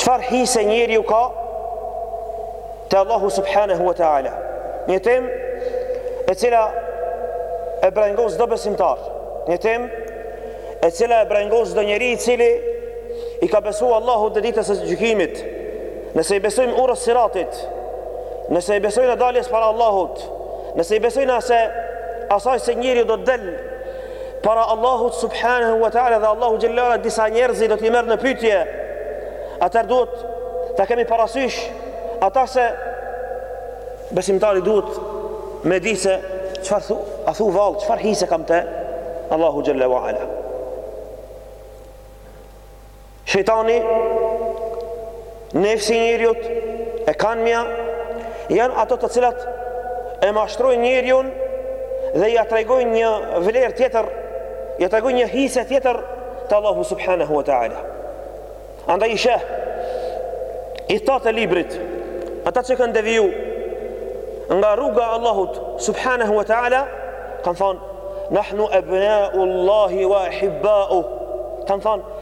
Çfarë hise njeriu ka te Allahu subhanahu wa taala? Një temë e cila e brengon çdo besimtar. Një temë e cila e brengon çdo njeri i cili i ka besuar Allahu dhe ditës së gjykimit. Nëse i besojmë urës siratit, nëse i besojmë daljes para Allahut, nëse i besojmë se asaj se njeriu do të del para Allahut subhanahu wa taala dhe Allahu xhella wa ala disa njerëzi do t'i merr në pyetje atëherë duhet ta kemi parasysh ata se besimtari duhet me di se çfarë thu a thu vallë çfarë hise kam te Allahu xhella wa ala Shejtani, nefsi i njeriut, e kanmja, janë ato të cilat e mashtrojnë njeriun dhe ja tregojnë një vlerë tjetër, ja tregojnë një hise tjetër te Allahu subhanahu wa taala. Andaj sheh ithtarët e librit, ata që kanë deviju nga rruga e Allahut subhanahu wa taala, kanë thonë nahnu abna'u Allahi wa ahibba'u. Kanë thonë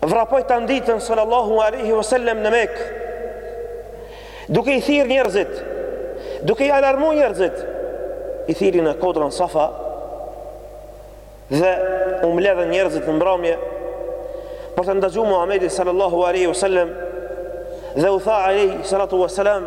Vrapoi tan ditën sallallahu alaihi wasallam në Mekë. Duke i thirr njerëzit, duke i alarmuar njerëzit, i thirri në kodrën Safa dhe u mbledhën njerëzit në mbramje për ta ndëgju Muhamedin sallallahu alaihi wasallam dhe u tha alaihi salatu wasalam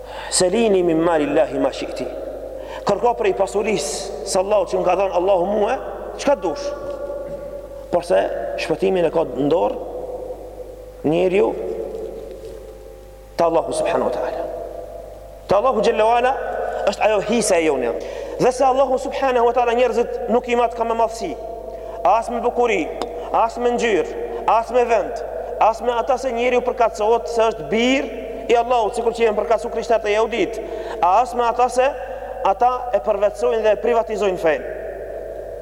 Selini min mali Allahi ma shi'ti Kërko prej pasurisë Së Allahut që më ka dhanë Allahu mue Çka të dush Por se shpëtimin e ka n'dorë Njeriu Te Allahu subhanu wa ta'ala Te Allahu xhelle wa ala është ajo hisa e jonë Dhe se Allahu subhanu wa ta'ala njerëzit Nuk i mat as me madhësi As me bukuri, as me ngjyrë, as me vend, as me ata se njeriu përkatësohet se është bir i Allahut, sikur që janë përkatësu krishterët e jehuditë, a as me ata se ata e përvetësojnë dhe e privatizojnë fenë.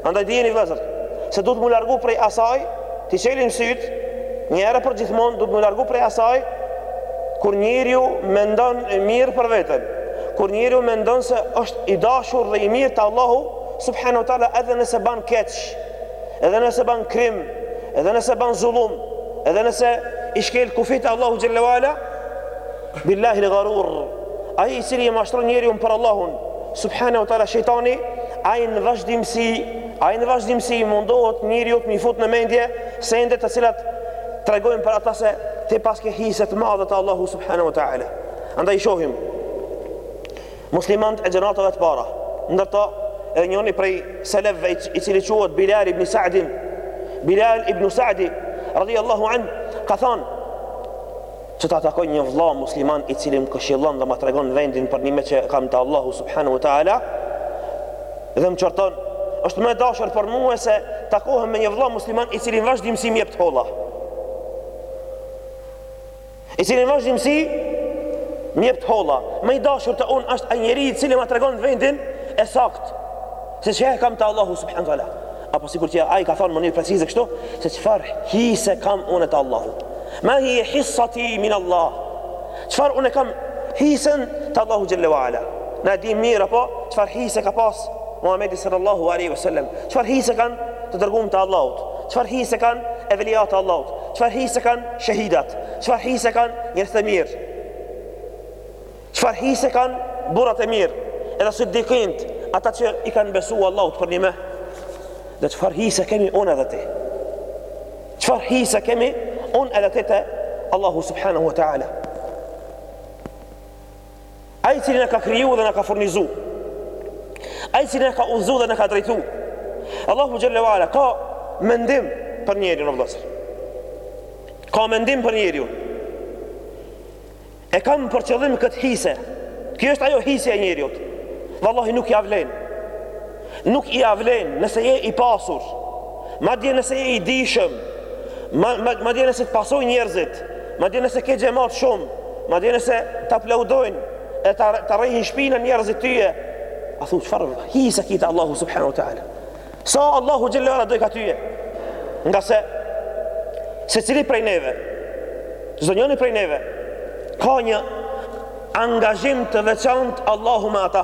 Andaj dijeni vëllezër, se duhet mu largu prej asaj, t'i çelim sytë, një herë për gjithmonë duhet mu largu prej asaj kur njeriu mendon mirë për veten, kur njeriu mendon se është i dashur dhe i mirë te Allahu, Subhanu Teala edhe nëse ban keq, edhe nëse ban krim, edhe nëse ban zullum, edhe nëse i shkel kufit Allahu xhalla wa ala billahi al-gharur. Ai i cili e mashtron njeriun për Allahun, Subhanu Teala shejtani, ai në vazhdimsi, ai në vazhdimsi mundohet njeriut me i fut në mendje sende të cilat tregojnë për ata se ti paske hise të madhe te Allahu subhanahu wa taala. Andaj shohim Muslimanët e gjeneratave të para, ndër ta edhe njëri prej selefëve i cili quhet Bilal ibn Sa'din, Bilal ibn Sa'di radhiyallahu an ka thënë që ta takoj një vëlla musliman i cili më këshillon dhe më tregon vendin përnime që kam te Allahu subhanahu wa taala dhe më qorton është më e dashur për mua se të takohem me një vëlla musliman i cili vazhdimsi më jep të holla I cili në vazhdimësi më jep të holla, më i dashur te unë është ai njeri i cili ma tregon vendin e saktë. Se që kam te Allahu subhanahu wa taala. Apo sikur që ai ka thënë në mënyrë precize kështu, se çfarë hise kam unë te Allahu. Ma hije hissati min Allah. Çfarë unë kam hisen te Allahu xhelle ue ala. Na e dimë mirë apo çfarë hise ka pas Muhamedi sallallahu alaihi wasallam. Çfarë hise kanë të dërguarit e Allahut? Çfarë hise kanë evliat e Allahut? Çfarë hise kanë shehidat? Çfarë hise kanë njerëzit e mirë? Çfarë hise kanë burrat e mirë? Edhe sidikinët, ata që i kanë besuar Allahut përnime Dhe çfarë hise kemi unë edhe ti? Çfarë hise kemi unë edhe ti te Allahu subhanahu wa taala? Ai i cili na ka kriju dhe na ka furnizu Ai i cili na ka udhëzu dhe na ka drejtu Allahu xhelle ue ala ka mendim për njeriun vllazër Ka mendim për njeriun E kam për qëllim këtë hise Kjo është ajo hise e njeriut Vallahi nuk ja vlen Nuk ia vlen nëse je i pasur, madje nëse je i dijshëm, madje nëse të pasojnë njerëzit, madje nëse ke xhamat shumë, madje nëse të aplaudojnë e ta rrehin shpinën njerëzit tyje, a thu çfarë hise ki te Allahu subhanahu wa taala. Sa Allahu xhelle ue ala do i ka tyje. Ngase secili prej neve, çdo njëri prej neve ka një angazhim të veçantë Allahu me ata.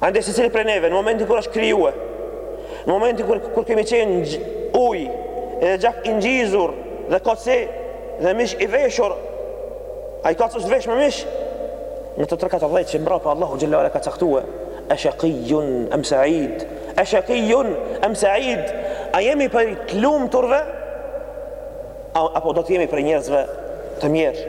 Andaj secili prej neve në momentin kur është krijuar, në momentin kur kur kemi qenë ujë dhe gjak i ngjizur dhe koci dhe mish i veshur, ai koc është vesh me mish. Në katërdhjetë që mbrapa Allahu xhelle ala ka caktue, e shakijun em said, e shakijun em said, a jemi prej të lumturve, apo do të jemi prej njerëzve të mjerë.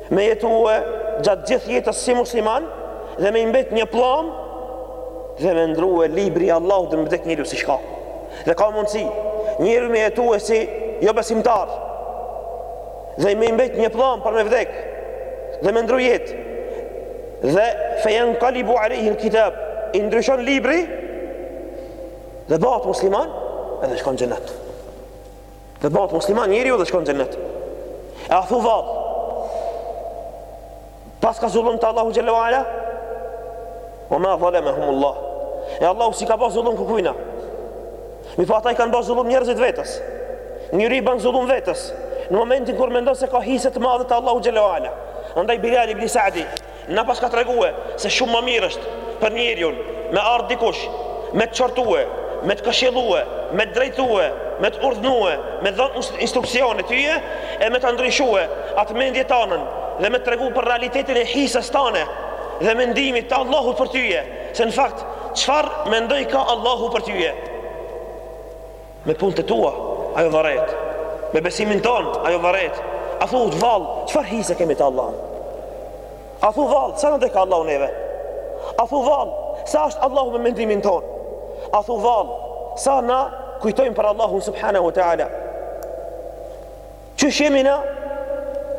Me jetue gjatë gjithë jetës si musliman dhe me i mbet një pllam dhe me ndrue libri i Allahut dhe me vdek njeriu si shka. Dhe ka mundësi njeriu me jetue si jobesimtar dhe me i mbet një pllam për me vdek dhe me ndru jetë dhe fe jenkalibu alejhil kitab i ndryshon libri dhe bahet musliman edhe shkon n'xhenet. Dhe bahet musliman njeriu dhe shkon në xhennet. E a thu vallë? Paska zullum te Allahu xhelle ue ala? Ue ma dhalemehumullah. E Allahu s'i ka ba zullum kukujna? Mirëpo ata i kanë ba zullum njerëzit vetes. Njeri i ban zullum vetes. Në momentin kur mendon se ka hise t'madhe te Allahu xhelle ue ala. Andaj Bilal ibn Sa'di Na paska tregue se shumë ma mirë është për njeriun me ardh dikush, me të çortue, me të këshillue, me të drejtue, me të urdhnue, me dhon instruksione tyje e me ta ndryshue atë mendje tanën dhe me të tregu për realitetin e hisës tane dhe mendimit të Allahut për tyje, se në fakt çfarë mendimi ka Allahu për tyje. Me punët e tua, ajo varet. Me besimin ton, ajo varet. A thu vallë, çfarë hise kemi te Allah? A thu vallë, sa na dashka Allahu neve? A thu vallë, sa është Allahu me mendimin ton? A thu vallë, sa na kujtojmë për Allahun subhanahu wa ta'ala? Qysh jemi na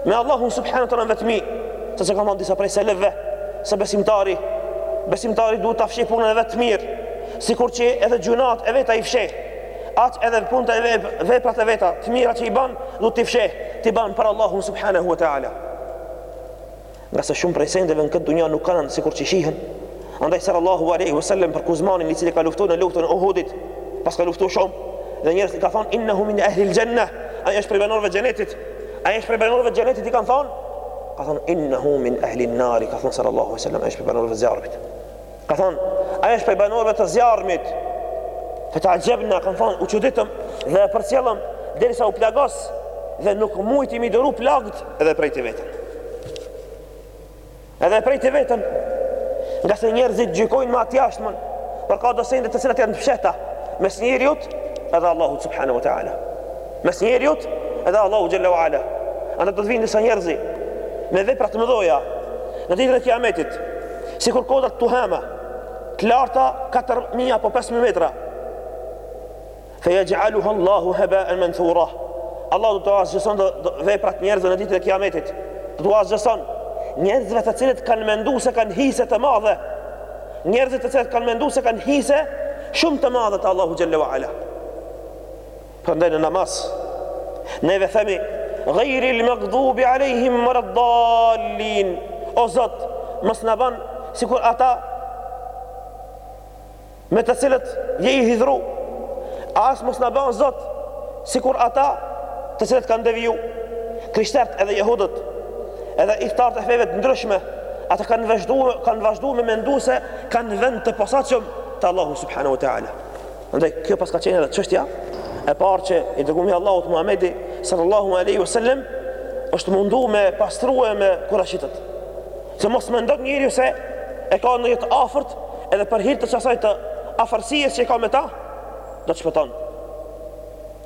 me Allahun subhanahu wa taala n'vetmi, thanë kanë disa prej selefëve, se besimtari, besimtari duhet ta fsheh punën e vet t'mirë, sikur që edhe gjunat e veta i fsheh. Aq edhe punët e vet, veprat e veta, të mira që i ban, duhet t'i fsheh, t'i ban për Allahun subhanahu wa taala. Ngase shumë prej sendeve në këtë dunja nuk janë sikur që shihen. Andaj sallallahu alaihi wasallam për Kuzmanin i cili ka luftu në luftën e Uhudit, paska luftu shumë dhe njerëzit kanë thonë innahu min ahli al-janna, ai është prej banorëve të xhenetit. Ai është prej banorëve të xhenetit i kanë thanë ka thonë innahu min ahli an-nar, ka thonë sallallahu alaihi wasallam ai është prej banorëve të zjarrmit. Ka thonë, ai është prej banorëve të zjarrmit, Fe teaxhebna, kanë thonë, u çuditëm dhe e përcjellëm Derisa u plagos dhe nuk mujti me i duru plagët edhe e preu veten Edhe e preu veten Ngase njerëzit gjykojnë me t'jashtmen Por ka do sende të cilat janë të fshehta Mes njeriut edhe Allahu subhanahu wa ta'ala Mes njeriut edhe Allahu xhelle wa ala Andaj do të vijnë disa njerëz Me vepra t'mëdhoja Në ditën e kiametit Sikur kodrat tuhama, të larta 4000 apo 5000 metra. Fe yaj'aluha Allahu haba'an manthura. Allahu do t'ua asgjëson veprat njerëzve në ditën e Kiametit. Do t'ua asgjëson njerëzve të cilët kanë mendu se kanë hise të madhe. Njerëzve të cilët kanë mendu se kanë hise shumë të madhe te Allahu xhelle ue ala. Prandaj në namaz neve themi Ghairi al-maghdubi alehim waladdallin. O Zot, mos na ban sikur ata me të cilët je i hidhru. As mos na ban o Zot sikur ata të cilët kanë deviju. Krishterët edhe jehudët, edhe ithtarët e feve të ndryshme, ata kanë vazhdu kanë vazhdu me mendu se kanë vend të posaçëm te Allahu subhanahu wa taala. Andaj kjo paska qenë edhe çështja e parë që i dërgumi i Allahut Muhamedi sallallahu alaihi wasallam është mundu me pastrue me kurejshitët. Se mos mendon njeriu se e ka ndonjë të afërt edhe për hir të asaj afërsisë që e ka me ta, do të shpëton.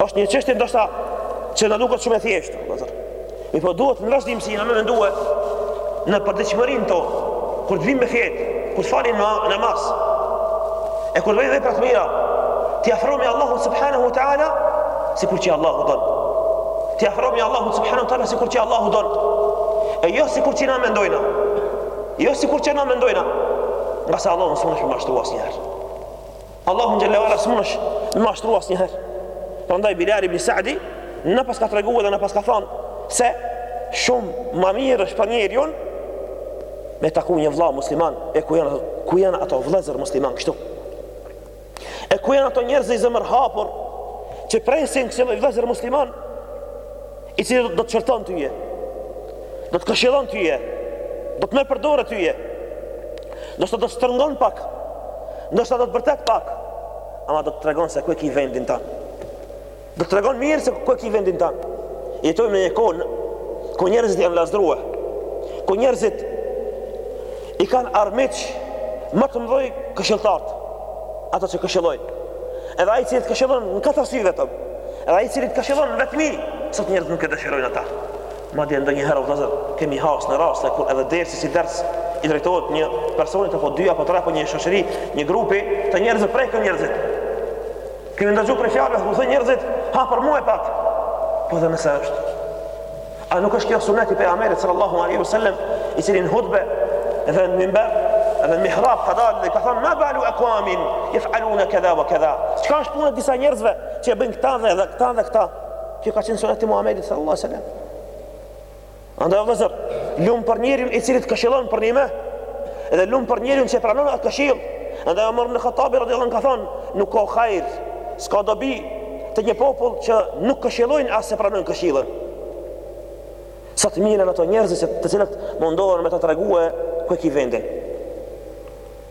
Është një çështje ndoshta që na duket shumë e thjeshtë, vëllazër. Mirëpo duhet në vazhdimësi na me mendue në përditshmërinë tonë, kur të vim me fjet, kur të falim namaz. E kur t'bëjmë vepra të mira, t'i afrohemi Allahu subhanahu wa taala sikur që Allahu don. T'i afrohemi Allahu subhanahu wa taala sikur që Allahu don. E jo sikur që na mendojna. Jo sikur që na mendojna. Ngase Allahun s'mundesh me mashtru asnjëherë. Allahun xhelle ue ala s'mundesh me mashtru asnjëherë. Prandaj Bilal ibn Sa'di na paska tregue edhe na paska thanë se shumë ma mirë është për njeriun me taku një vëlla musliman e ku janë ku janë ato vëllezër musliman kështu. E ku janë ato njerëz zemërhapur që presin kësi vëllezër musliman i cili do të qorton ty. Do të këshillon ty. Do të merr për dore ty. Ndoshta do të shtrëngon pak. Ndoshta do të bërtet pak. Ama do të tregon se ku e ki vendin tand. Do të tregon mirë se ku e ki vendin tand. Jetojmë në një kohë ku njerëzit janë lazdrue. Ku njerëzit i kanë armiq më të mdhoj këshilltarët. Ata që këshillojnë. Edhe ai i cili t'këshillon në katër sy vetëm. Edhe ai i cili t'këshillon vetëm, sot njerëzit nuk e dëshirojnë ata. Madje ndonjëherë o vëllazër kemi has në raste kur edhe dersi si ders i drejtohet një personi apo dy apo tre apo një shoqëri, një grupi të njerëzve preken njerëzit. Kemi ndëgju prej fjalëve, kur thonë njerëzit, ha për mu e pat. Po edhe nëse është. A nuk është kjo sunet i pejgamberit sallallahu alaihi wasallam, i cili në hutbe edhe në minber edhe në mihrab ka dalë dhe ka thënë ma balu aqwamin yefaluna kadha wa kadha. Çka është puna e disa njerëzve që e bëjnë këta dhe këta dhe këta? Kjo ka qenë sunet i Muhammedit sallallahu alaihi wasallam. Andaj o vëllezër, lum për njeriun i cili të këshillon përnime, edhe lum për njeriun që e pranon atë këshill. Andaj Omar ibn Khattab radhiyallahu anhu ka thonë, nuk ka hajr, s'ka dobi te një popull që nuk këshillojnë e as s'e pranojnë këshillën. Sa të mirë janë ato njerëz të cilët mundohen me ta tregue ku e ki vendin.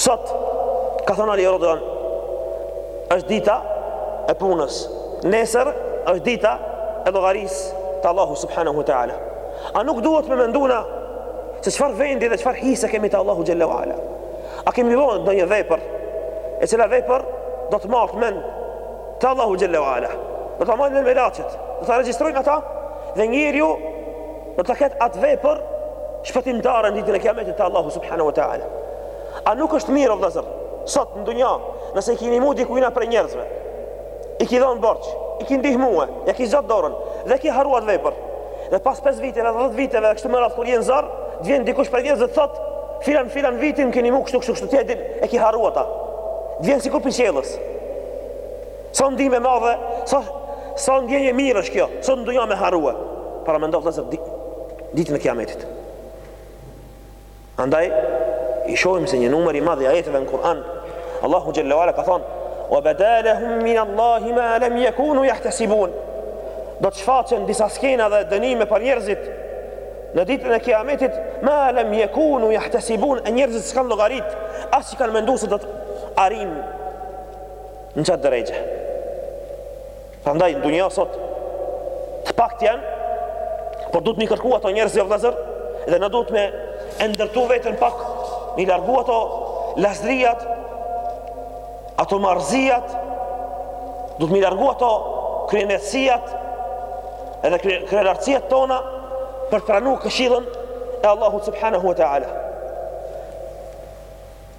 Sot, ka thënë Ali radhiyallahu anhu, është dita e punës. Nesër është dita e llogarisë te Allahu subhanahu wa ta'ala. A nuk duhet me mendu na se çfarë vendi dhe çfarë hise kemi te Allahu xhelle ue ala? A kemi bo ndonjë vepër, e cila vepër do të merret në mend te Allahu xhelle ue ala? Do ta marrin melaqet, do ta regjistrojnë ata dhe njeriu Do të ketë atë vepër shpëtimtare në ditën e Kiametit te Allahu subhanahu wa taala. A nuk është mirë o vëllazër? Sot në dunja, nëse i ki nimu dikujna prej njerëzve, i ki dhon borxh, i ki ndihmue, ja ki zgjat dorën dhe ki harru at vepër. Dhe pas 5 viteve, 10 viteve dhe kështu me radh kur je në zor, vjen dikush prej njerëzve të thot, filan filan vitin m'ki nimu kështu kështu kështu ti e di, e ki harru ata. Vjen sikur pi qiellës. Sa ndihmë e madhe, sa sa ndjenjë e mirë është kjo. Sot në dunja me harrua. Paramendo vëllazër ditën e Kiametit. Andaj i shohim se një numër i madh i ajeteve në Kur'an Allahu xhelle wa ala ka thonë wa bada lahum min Allahi ma lam yakunu yahtasibun. Do të shfaqen disa skena dhe dënime për njerëzit në ditën e Kiametit, ma lam yakunu yahtasibun, njerëzit s'kan llogarit, as që kanë mendu se do të arrijnë Në qat derexhe. Prandaj në dunja sot të pakt janë, por duhet mi kërku ato njerëz jo vëllazër edhe na duhet me e ndërtu veten pak, mi largu ato lazdriat, ato marrëziat, duhet mi largu ato kryeneçsiat edhe kryelartsiat tona për pranu këshillën e Allahut subhanahu wa ta'ala.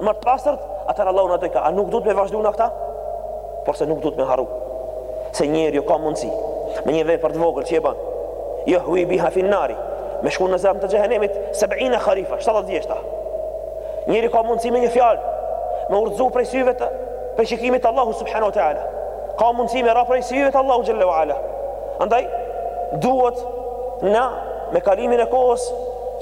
Ma të pastërt, atëher Allahu na dojka. A nuk duhet me vazhdu në këta? Porse nuk duhet me harru se njeri o ka mundësi. Me një vepër të vogël që e ban, jahwi biha finnari. Me shku në zemër të xhehenemit, sebina kharifa, 70 vjeshta. Njeri ka mundësi me një fjalë, me urdzu prej syve, prej shikimit të Allahut subhanahu wa ta'ala. Ka mundësi me ra prej syve të Allahut xhelle wa ala. Andaj, duhet na me kalimin e kohës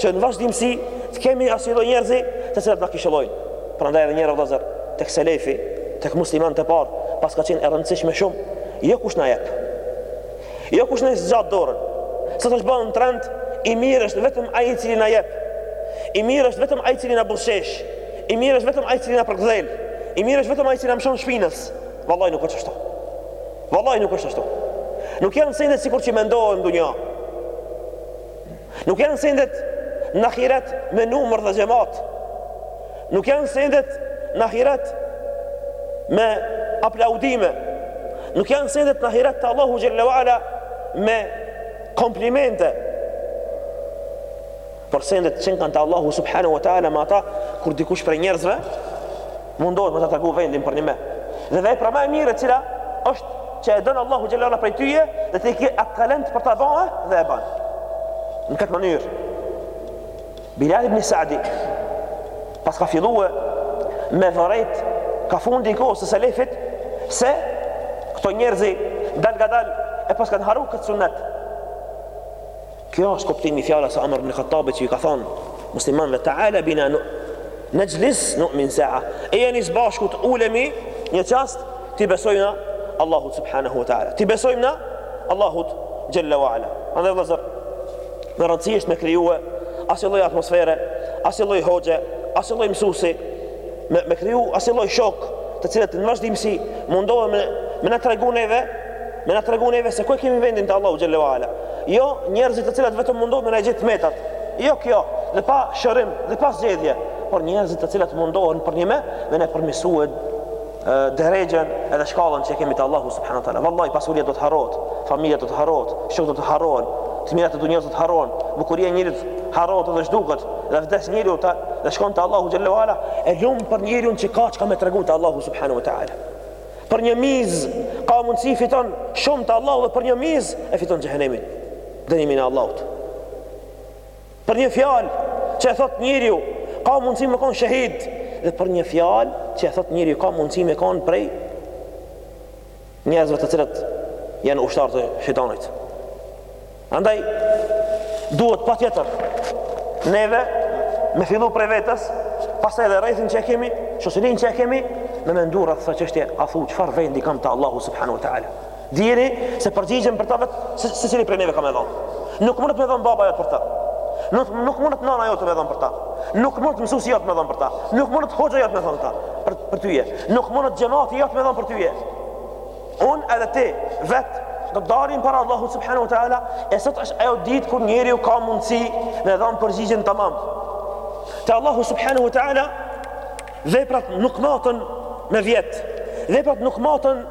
që në vazhdimësi Të kemi asi lloj njerëzi të cilët na këshillojnë. Prandaj edhe njëra o vëllazër tek selefi, tek muslimanët e parë, paska qenë e rëndësishme shumë, jo kush na jep. Jo kush na e zgjat dorën. Se tash u ba në trend, i mirë është vetëm ai i cili na jep. I mirë është vetëm ai i cili na buzëqesh. I mirë është vetëm ai i cili na përkdhel. I mirë është vetëm ai i cili na mshon shpinës. Vallai nuk është ashtu. Vallai nuk është ashtu. Nuk janë sendet sikur që mendohen në dunja. Nuk janë sendet në ahiret me numër dhe xhemat. Nuk janë sendet në ahiret me aplaudime. Nuk janë sendet në ahiret te Allahu xhelle wa ala me komplimente. Por sendet qenkan te Allahu subhanahu wa taala me ata kur dikush prej njerëzve Mundohet me ta tregu vendin për nime. Dhe vepra ma e mirë e cila është që e don Allahu xhelle wa ala prej tyje dhe ti ke atë talent për ta ba dhe e ban. Në këtë mënyrë Bilal ibn Sa'di paska fillue me vërejt ka fundi i kohës së selefit se këto njerëzi dalngadal e paskan harru këtë sunnet Ky është kuptimi i fjalës së Omar ibn Khattabit që i ka thënë muslimanëve ta'ala bina najlis nu'min sa'a. Ejani së bashku të ulemi një çast t'i besojmë na Allahut subhanahu wa ta'ala. T'i besojmë na Allahut jalla wa ala. Andaj vëllazër, me rëndësi është me krijue asi lloj atmosfere, asi lloj hoxhe, asi lloj mësuesi, me, me kriju asi lloj shokë, të cilët në vazhdimësi mundohen me, me na tregu neve Me na tregu neve se ku e kemi vendin te Allahu Xhelle ue Ala. Jo njerëzit të cilët vetëm mundohen me na i gjet të metat. Jo kjo, dhe pa shërim, dhe pa zgjedhje. Por njerëzit të cilët mundohen përnjime, me na e përmisue derexhen edhe shkallën që kemi te Allahu Subhanahu Teala. Vallahi, pasuria do të harrohet, familja do të harrohet, shokët do të harrohen, të mirat e dunjasë do të harrohen, bukuria e njeriut harrohet edhe zhduket, dhe vdes njeriu ta, dhe shkon te Allahu Xhelle ue Ala, e lum për njeriun që ka çka me tregu te Allahu Subhanahu Teala. Për një mizë ka mundësi fiton shumë te Allahu dhe për një mizë e fiton xhehenemin. Dënimin e Allahut. Për një fjalë që e thot njeriu ka mundësi me kon shehid dhe për një fjalë që e thot njeriu ka mundësi me kon prej njerëzve të cilët janë ushtarë të shejtanit. Andaj duhet patjetër neve me fillu prej vetes, pastaj edhe rrethin që e kemi, shoqërinë që e kemi, me menduar rreth kësaj çështje, a thu çfarë vendi kam te Allahu subhanahu wa taala. Dijeni se përgjigjen për ta vetë secili prej neve ka me dhon. Nuk mundet me dhon baba jot për ta. Nuk nuk mundet nana jote me dhon për ta. Nuk mundet mësuesi jot me dhon për ta. Nuk mundet hoxha jot me dhon ta për për ty. Nuk mundet xhemati jot me dhon për ty. Unë edhe ti, vetë, do të dalim para Allahut subhanahu wa ta'ala, e sot është ajo ditë kur njeriu ka mundësi me dhan përgjigjen tamam. Te Allahu subhanahu wa ta'ala, veprat nuk maten me vjet, veprat nuk maten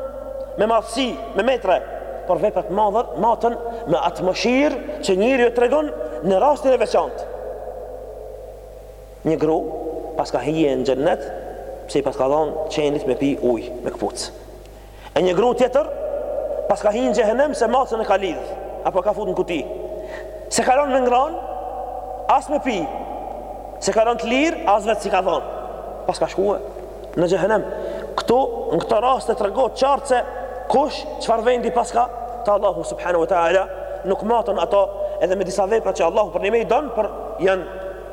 me madhësi, me metra, por veprat madhët, maten me atë mëshirë që njeriu tregon në rastin e veçantë. Një gru, paska hi në xhennet, pse i paska dhonë qenit me pi ujë, me këpucë. E një gru tjetër Paska hi në xhehenem se macën e ka lidh Apo e ka fut në kuti S'e ka lon me ngran As me pi S'e ka lon të lirë As vetë s'i ka dhon Paska shkue Në xhehenem Këtu në këto raste tregohet qartë se Kush çfarë vendi paska Te Allahu subhanahu wa ta'ala Nuk maten ato Edhe me disa vepra që Allahu përnjime i don Por janë